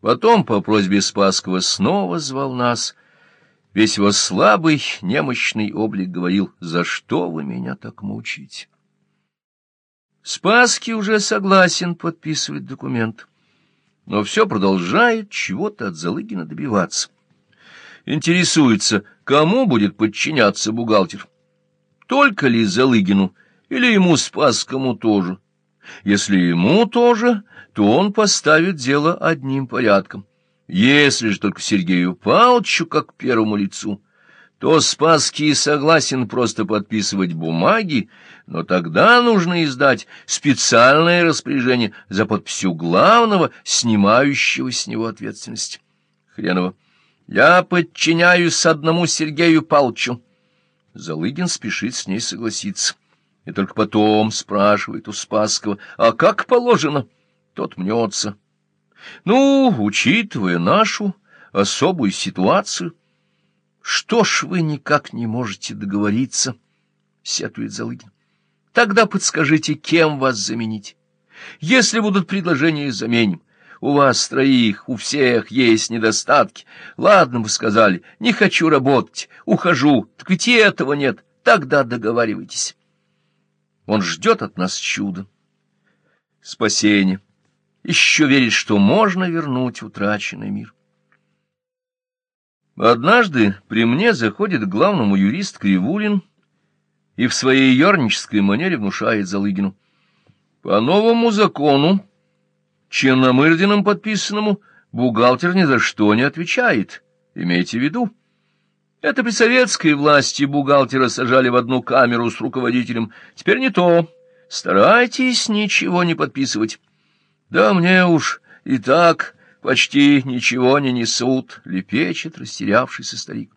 Потом, по просьбе Спасского, снова звал нас. Весь его слабый, немощный облик говорил, «За что вы меня так мучаете?» Спасский уже согласен подписывать документ, но все продолжает чего-то от Залыгина добиваться. Интересуется, кому будет подчиняться бухгалтер? Только ли Залыгину или ему Спасскому тоже? Если ему тоже, то он поставит дело одним порядком. Если же только Сергею Павловичу, как первому лицу, то Спасский согласен просто подписывать бумаги, но тогда нужно издать специальное распоряжение за подписью главного, снимающего с него ответственность. Хренова. Я подчиняюсь одному Сергею Павловичу. Залыгин спешит с ней согласиться. И только потом спрашивает у Спасского, а как положено? Тот мнется. Ну, учитывая нашу особую ситуацию, что ж вы никак не можете договориться, сетует Залыгин. Тогда подскажите, кем вас заменить. Если будут предложения, заменим. У вас троих, у всех есть недостатки. Ладно, вы сказали, не хочу работать, ухожу. Так ведь и этого нет. Тогда договаривайтесь. Он ждет от нас чуда. Спасение. Еще верит, что можно вернуть утраченный мир. Однажды при мне заходит главному юрист Кривулин и в своей ернической манере внушает Залыгину. По новому закону, Черномырдином подписанному, бухгалтер ни за что не отвечает. Имейте в виду. Это при советской власти бухгалтера сажали в одну камеру с руководителем. Теперь не то. Старайтесь ничего не подписывать. Да мне уж и так почти ничего не несут, — лепечет растерявшийся старик.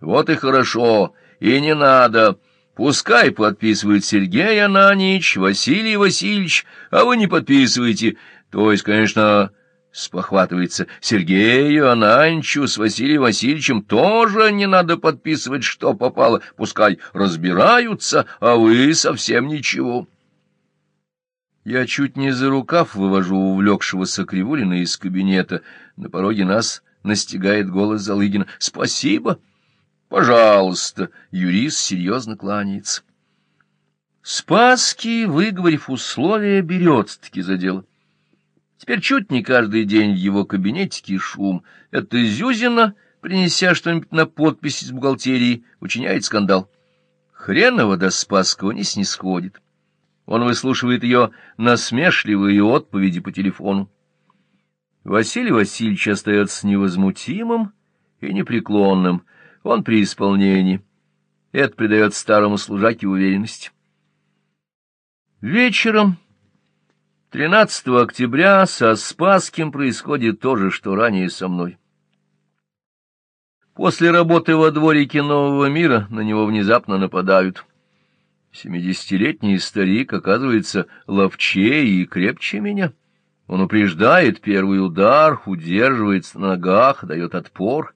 Вот и хорошо, и не надо. Пускай подписывает Сергей Ананич, Василий Васильевич, а вы не подписываете. То есть, конечно, спохватывается, Сергею Ананчу с Василием Васильевичем тоже не надо подписывать, что попало. Пускай разбираются, а вы совсем ничего. Я чуть не за рукав вывожу увлекшегося Кривулина из кабинета. На пороге нас настигает голос Залыгина. «Спасибо!» «Пожалуйста!» — юрист серьезно кланяется. Спасский, выговорив условия, берется-таки за дело. Теперь чуть не каждый день в его кабинетике шум. Это Зюзина, принеся что-нибудь на подпись из бухгалтерии, учиняет скандал. Хренова до Спасского не снисходит. Он выслушивает ее насмешливые отповеди по телефону. Василий Васильевич остается невозмутимым и непреклонным. Он при исполнении. Это придает старому служаке уверенность. Вечером 13 октября со Спасским происходит то же, что ранее со мной. После работы во дворике Нового мира на него внезапно нападают. Семидесятилетний старик оказывается ловчее и крепче меня. Он упреждает первый удар, удерживается на ногах, дает отпор.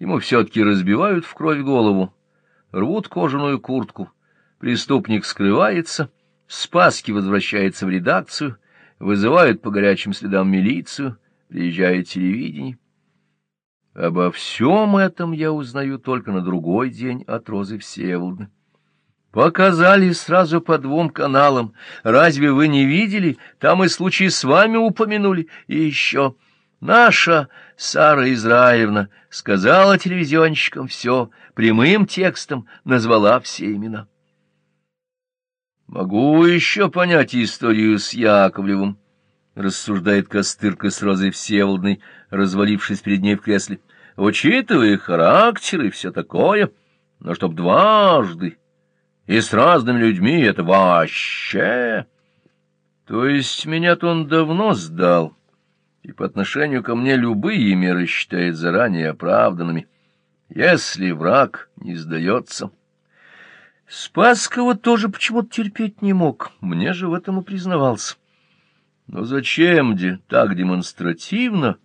Ему все-таки разбивают в кровь голову, рвут кожаную куртку. Преступник скрывается, Спаски возвращается в редакцию, вызывают по горячим следам милицию, приезжает телевидение. Обо всем этом я узнаю только на другой день от Розы Всеволодны. Показали сразу по двум каналам. Разве вы не видели? Там и случай с вами упомянули. И еще наша Сара Израевна сказала телевизионщикам все, прямым текстом назвала все имена. Могу еще понять историю с Яковлевым, рассуждает Костырка с Розой Всеволодной, развалившись перед ней в кресле. Учитывая характер и все такое, но чтоб дважды и с разными людьми это вообще... То есть меня-то он давно сдал, и по отношению ко мне любые меры считает заранее оправданными, если враг не сдается. Спасского тоже почему-то терпеть не мог, мне же в этом и признавался. Но зачем, де, так демонстративно,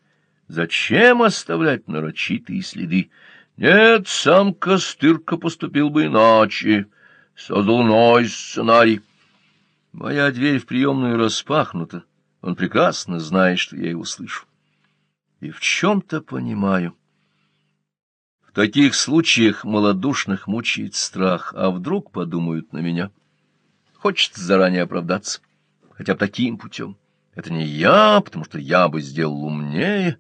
зачем оставлять нарочитые следы? Нет, сам Костырка поступил бы иначе создал иной сценарий. Моя дверь в приемную распахнута. Он прекрасно знает, что я его слышу. и в чем-то понимаю. В таких случаях малодушных мучает страх, а вдруг подумают на меня. Хочется заранее оправдаться, хотя бы таким путем. Это не я, потому что я бы сделал умнее.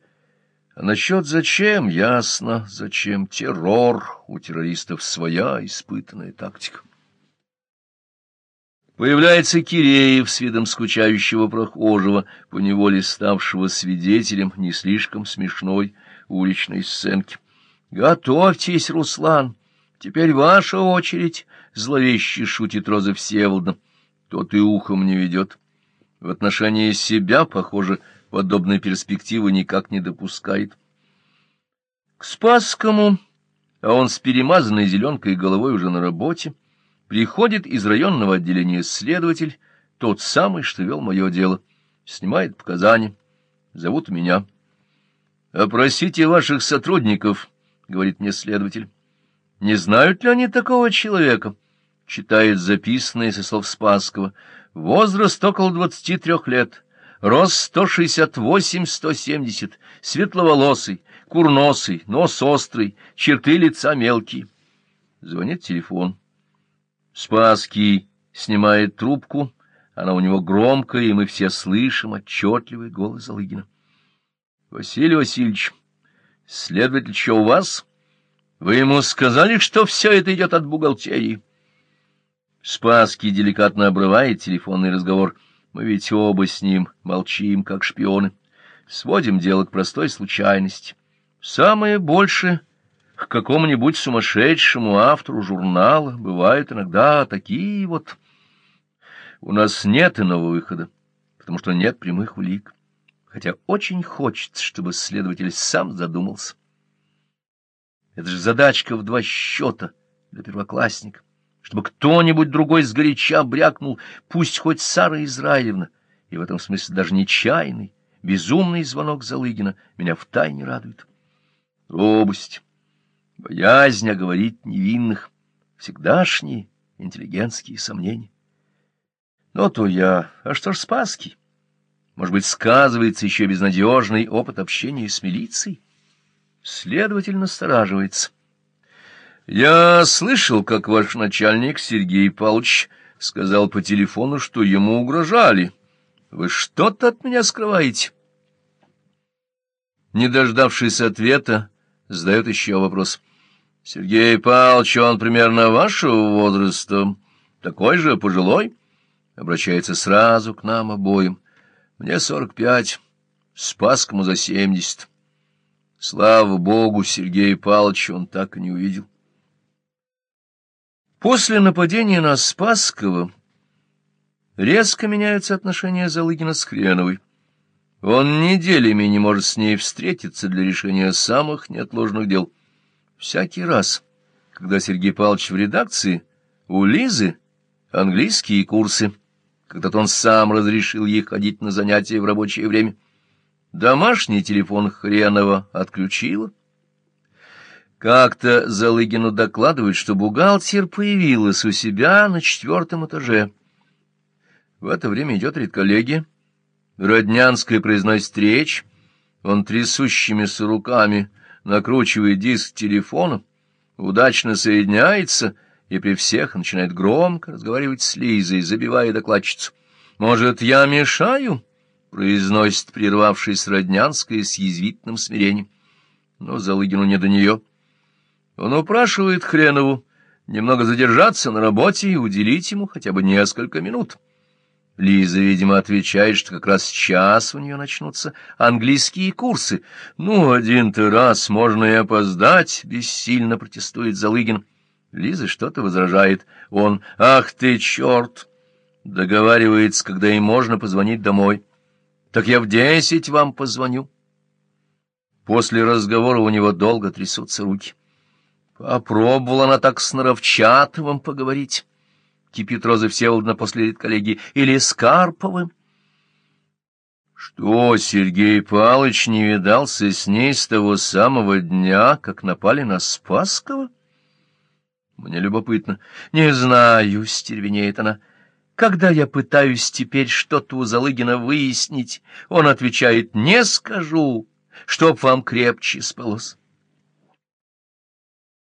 А насчет зачем, ясно, зачем террор. У террористов своя испытанная тактика. Появляется Киреев с видом скучающего прохожего, поневоле ставшего свидетелем не слишком смешной уличной сценки. «Готовьтесь, Руслан, теперь ваша очередь», — зловеще шутит Роза Всеволодна. Тот и ухом не ведет. В отношении себя, похоже, подобной перспективы никак не допускает. К Спасскому, а он с перемазанной зеленкой головой уже на работе, приходит из районного отделения следователь, тот самый, что вел мое дело, снимает показания, зовут меня. «Опросите ваших сотрудников», — говорит мне следователь. «Не знают ли они такого человека?» — читает записанное со слов Спасского. «Возраст около двадцати трех лет, рост сто шестьдесят восемь-сто семьдесят, светловолосый, курносый, нос острый, черты лица мелкие». Звонит телефон. Спасский снимает трубку, она у него громкая, и мы все слышим отчетливый голос Залыгина. — Василий Васильевич, следователь что у вас? Вы ему сказали, что все это идет от бухгалтерии? Спасский деликатно обрывает телефонный разговор. Мы ведь оба с ним молчим, как шпионы. Сводим дело к простой случайности. Самое большее к какому-нибудь сумасшедшему автору журнала бывают иногда такие вот... У нас нет иного выхода, потому что нет прямых улик, хотя очень хочется, чтобы следователь сам задумался. Это же задачка в два счета для первоклассника, чтобы кто-нибудь другой сгоряча брякнул, пусть хоть Сара Израилевна, и в этом смысле даже нечаянный, безумный звонок Залыгина меня втайне радует. Робость боязнь оговорить невинных, всегдашние интеллигентские сомнения. Но то я, а что ж Спасский? Может быть, сказывается еще безнадежный опыт общения с милицией? Следователь настораживается. Я слышал, как ваш начальник Сергей Павлович сказал по телефону, что ему угрожали. Вы что-то от меня скрываете? Не дождавшись ответа, задает еще вопрос. Сергей Павлович, он примерно вашего возраста, такой же пожилой, обращается сразу к нам обоим. Мне сорок пять, Спаскому за семьдесят. Слава богу, Сергея Павловича он так и не увидел. После нападения на Спасского резко меняются отношения Залыгина с Хреновой. Он неделями не может с ней встретиться для решения самых неотложных дел — Всякий раз, когда Сергей Павлович в редакции, у Лизы английские курсы, когда-то он сам разрешил ей ходить на занятия в рабочее время. Домашний телефон Хренова отключила. Как-то Залыгину докладывают, что бухгалтер появилась у себя на четвертом этаже. В это время идет редколлегия. Роднянская произносит речь. Он трясущимися руками накручивает диск телефона, удачно соединяется и при всех начинает громко разговаривать с Лизой, забивая докладчицу. «Может, я мешаю?» — произносит прервавшись Роднянская с язвительным смирением. Но Залыгину не до нее. Он упрашивает Хренову немного задержаться на работе и уделить ему хотя бы несколько минут. Лиза, видимо, отвечает, что как раз час у нее начнутся английские курсы. Ну, один-то раз можно и опоздать, — бессильно протестует Залыгин. Лиза что-то возражает. Он, ах ты, черт! Договаривается, когда ей можно позвонить домой. Так я в десять вам позвоню. После разговора у него долго трясутся руки. Попробовала она так с Норовчатовым поговорить кипит Роза Всеволодна после редколлегии, или с Карповым. Что, Сергей Павлович не видался с ней с того самого дня, как напали на Спасского? Мне любопытно. Не знаю, стервенеет она. Когда я пытаюсь теперь что-то у Залыгина выяснить, он отвечает «не скажу». чтоб вам крепче спалось.